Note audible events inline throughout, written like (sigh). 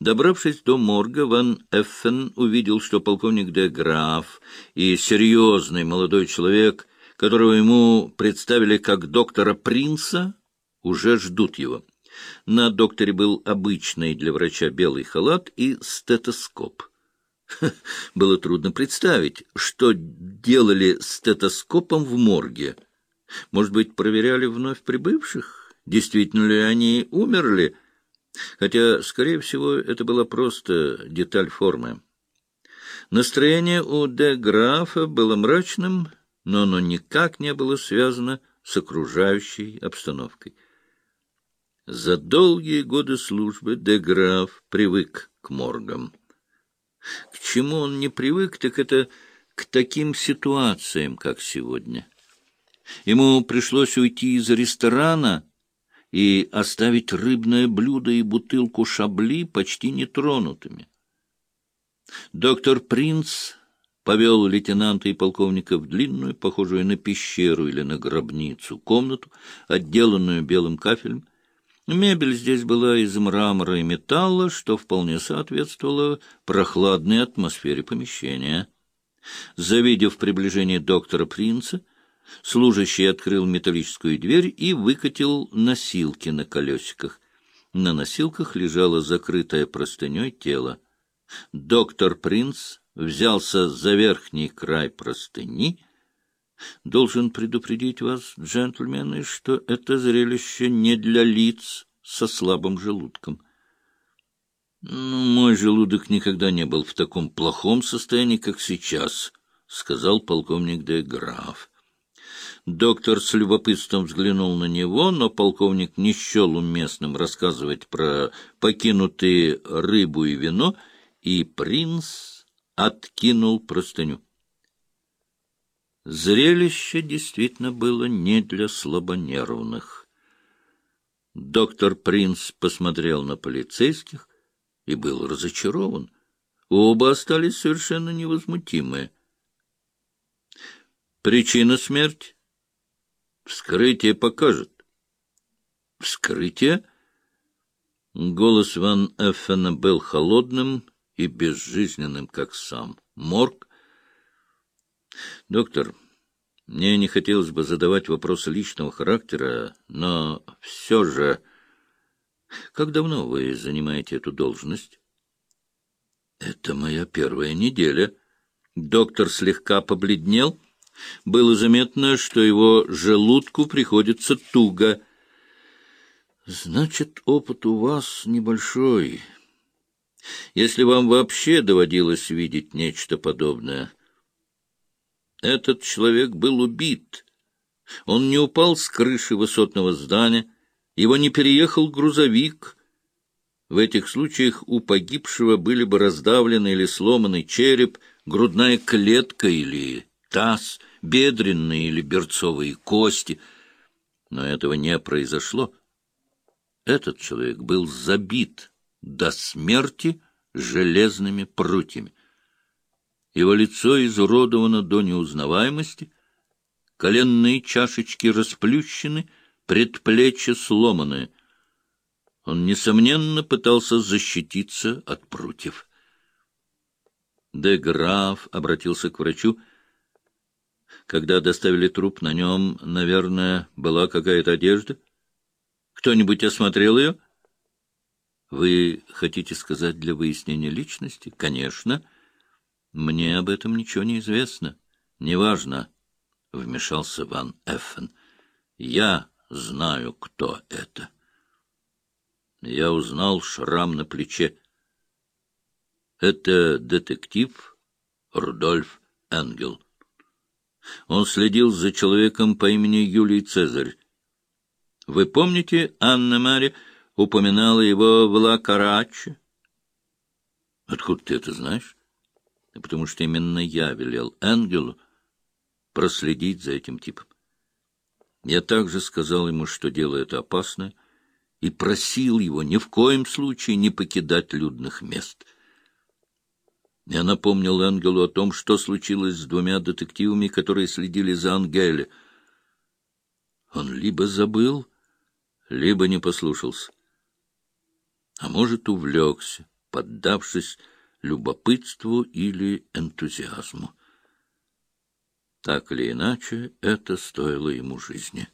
Добравшись до морга, Ван Эффен увидел, что полковник де Граф и серьезный молодой человек, которого ему представили как доктора Принца, уже ждут его. На докторе был обычный для врача белый халат и стетоскоп. (laughs) Было трудно представить, что делали стетоскопом в морге. Может быть, проверяли вновь прибывших? Действительно ли они умерли? Хотя, скорее всего, это была просто деталь формы. Настроение у де Графа было мрачным, но оно никак не было связано с окружающей обстановкой. За долгие годы службы де Граф привык к моргам. К чему он не привык, так это к таким ситуациям, как сегодня. Ему пришлось уйти из ресторана и оставить рыбное блюдо и бутылку шабли почти нетронутыми. Доктор Принц повел лейтенанта и полковника в длинную, похожую на пещеру или на гробницу, комнату, отделанную белым кафелем. Мебель здесь была из мрамора и металла, что вполне соответствовало прохладной атмосфере помещения. Завидев приближение доктора Принца, Служащий открыл металлическую дверь и выкатил носилки на колесиках. На носилках лежало закрытое простыней тело. Доктор Принц взялся за верхний край простыни. Должен предупредить вас, джентльмены, что это зрелище не для лиц со слабым желудком. Ну, мой желудок никогда не был в таком плохом состоянии, как сейчас, — сказал полковник де Граф. Доктор с любопытством взглянул на него, но полковник не счел уместным рассказывать про покинутые рыбу и вино, и принц откинул простыню. Зрелище действительно было не для слабонервных. Доктор Принц посмотрел на полицейских и был разочарован. Оба остались совершенно невозмутимые. Причина смерти? Вскрытие покажет. Вскрытие? Голос Ван Эффена был холодным и безжизненным, как сам. Морг? Доктор, мне не хотелось бы задавать вопросы личного характера, но все же... Как давно вы занимаете эту должность? Это моя первая неделя. Доктор слегка побледнел было заметно, что его желудку приходится туго. Значит, опыт у вас небольшой. Если вам вообще доводилось видеть нечто подобное. Этот человек был убит. Он не упал с крыши высотного здания, его не переехал грузовик. В этих случаях у погибшего были бы раздавлены или сломанный череп, грудная клетка или таз, бедренные или берцовые кости. Но этого не произошло. Этот человек был забит до смерти железными прутьями. Его лицо изуродовано до неузнаваемости, коленные чашечки расплющены, предплечья сломаны. Он, несомненно, пытался защититься от прутьев. Де Граф обратился к врачу. Когда доставили труп, на нем, наверное, была какая-то одежда. Кто-нибудь осмотрел ее? Вы хотите сказать для выяснения личности? Конечно. Мне об этом ничего не известно. Неважно, — вмешался Ван Эффен. Я знаю, кто это. Я узнал шрам на плече. Это детектив Рудольф Энгел. Он следил за человеком по имени Юлий Цезарь. Вы помните, Анна-Мария упоминала его в Ла Караче? Откуда ты это знаешь? Потому что именно я велел Энгелу проследить за этим типом. Я также сказал ему, что дело это опасное, и просил его ни в коем случае не покидать людных мест — я напомнил Энгелу о том, что случилось с двумя детективами, которые следили за Ангеле. Он либо забыл, либо не послушался. А может, увлекся, поддавшись любопытству или энтузиазму. Так или иначе, это стоило ему жизни.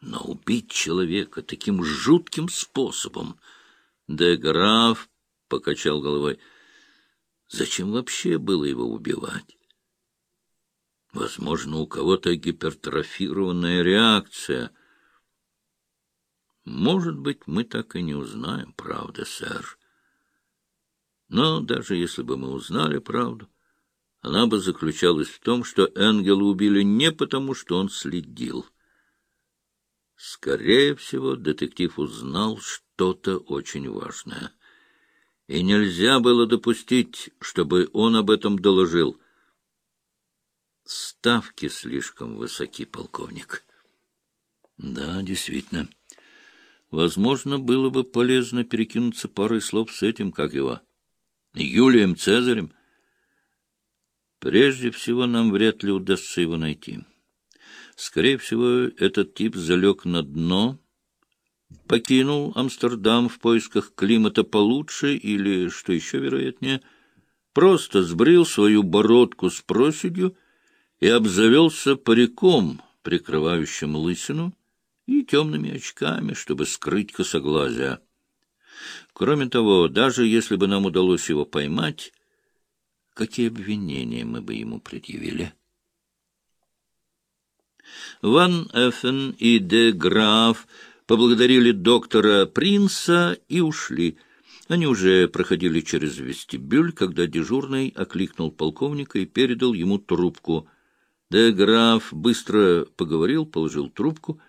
Но убить человека таким жутким способом... Де граф покачал головой. Зачем вообще было его убивать? Возможно, у кого-то гипертрофированная реакция. Может быть, мы так и не узнаем, правда, сэр. Но даже если бы мы узнали правду, она бы заключалась в том, что Энгела убили не потому, что он следил. Скорее всего, детектив узнал что-то очень важное. И нельзя было допустить, чтобы он об этом доложил — Ставки слишком высоки, полковник. Да, действительно. Возможно, было бы полезно перекинуться парой слов с этим, как его, Юлием Цезарем. Прежде всего, нам вряд ли удастся его найти. Скорее всего, этот тип залег на дно, покинул Амстердам в поисках климата получше или, что еще вероятнее, просто сбрил свою бородку с проседью и обзавелся париком, прикрывающим лысину, и темными очками, чтобы скрыть косоглазие. Кроме того, даже если бы нам удалось его поймать, какие обвинения мы бы ему предъявили? Ван Эффен и де Граф поблагодарили доктора Принца и ушли. Они уже проходили через вестибюль, когда дежурный окликнул полковника и передал ему трубку — Де граф быстро поговорил, положил трубку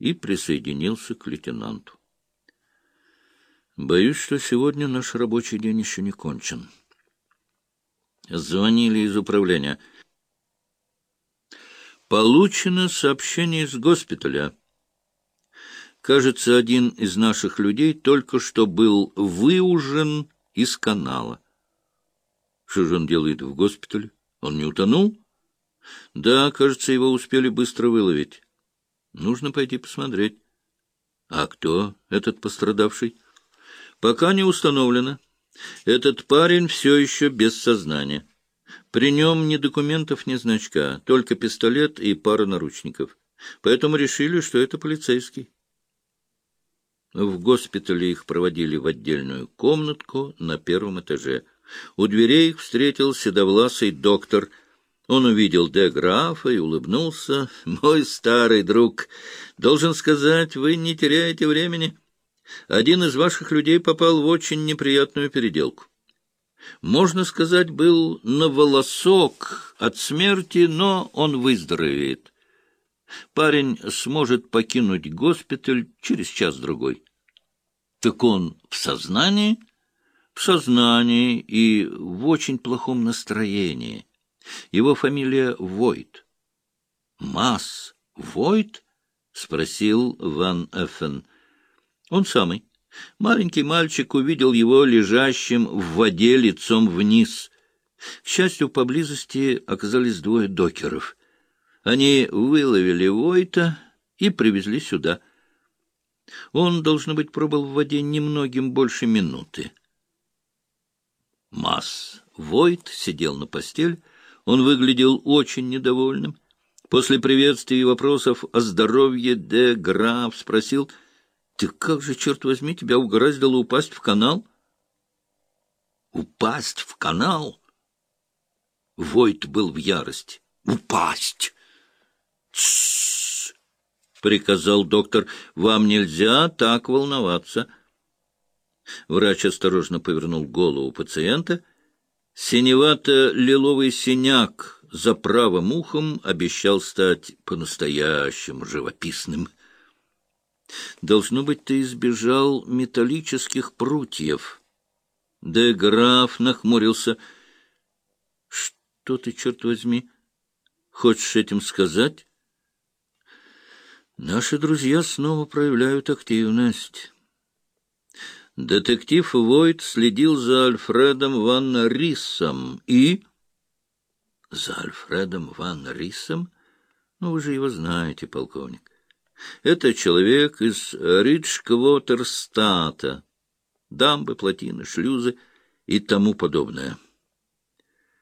и присоединился к лейтенанту. Боюсь, что сегодня наш рабочий день еще не кончен. Звонили из управления. Получено сообщение из госпиталя. Кажется, один из наших людей только что был выужен из канала. Что же он делает в госпитале? Он не утонул? Да, кажется, его успели быстро выловить. Нужно пойти посмотреть. А кто этот пострадавший? Пока не установлено. Этот парень все еще без сознания. При нем ни документов, ни значка, только пистолет и пара наручников. Поэтому решили, что это полицейский. В госпитале их проводили в отдельную комнатку на первом этаже. У дверей их встретил седовласый доктор — он увидел де графа и улыбнулся. (laughs) «Мой старый друг, должен сказать, вы не теряете времени. Один из ваших людей попал в очень неприятную переделку. Можно сказать, был на волосок от смерти, но он выздоровеет. Парень сможет покинуть госпиталь через час-другой. Так он в сознании? В сознании и в очень плохом настроении. Его фамилия Войт. Масс Войт? — спросил Ван Эффен. — Он самый. Маленький мальчик увидел его лежащим в воде лицом вниз. К счастью, поблизости оказались двое докеров. Они выловили Войта и привезли сюда. Он, должно быть, пробыл в воде немногим больше минуты. Масс Войт сидел на постель, он выглядел очень недовольным. После приветствий и вопросов о здоровье де Граф спросил, «Ты как же, черт возьми, тебя угораздило упасть в канал?» «Упасть в канал?» Войт был в ярости. «Упасть!» «Тссс!» — приказал доктор. «Вам нельзя так волноваться». Врач осторожно повернул голову пациента — Синевато-лиловый синяк за правым ухом обещал стать по-настоящему живописным. Должно быть, ты избежал металлических прутьев. Де граф нахмурился. Что ты, черт возьми, хочешь этим сказать? Наши друзья снова проявляют активность. Детектив Войт следил за Альфредом Ван Риссом и... За Альфредом Ван Риссом? Ну, вы же его знаете, полковник. Это человек из Ридж-Квотерстата. дамбы, плотины, шлюзы и тому подобное.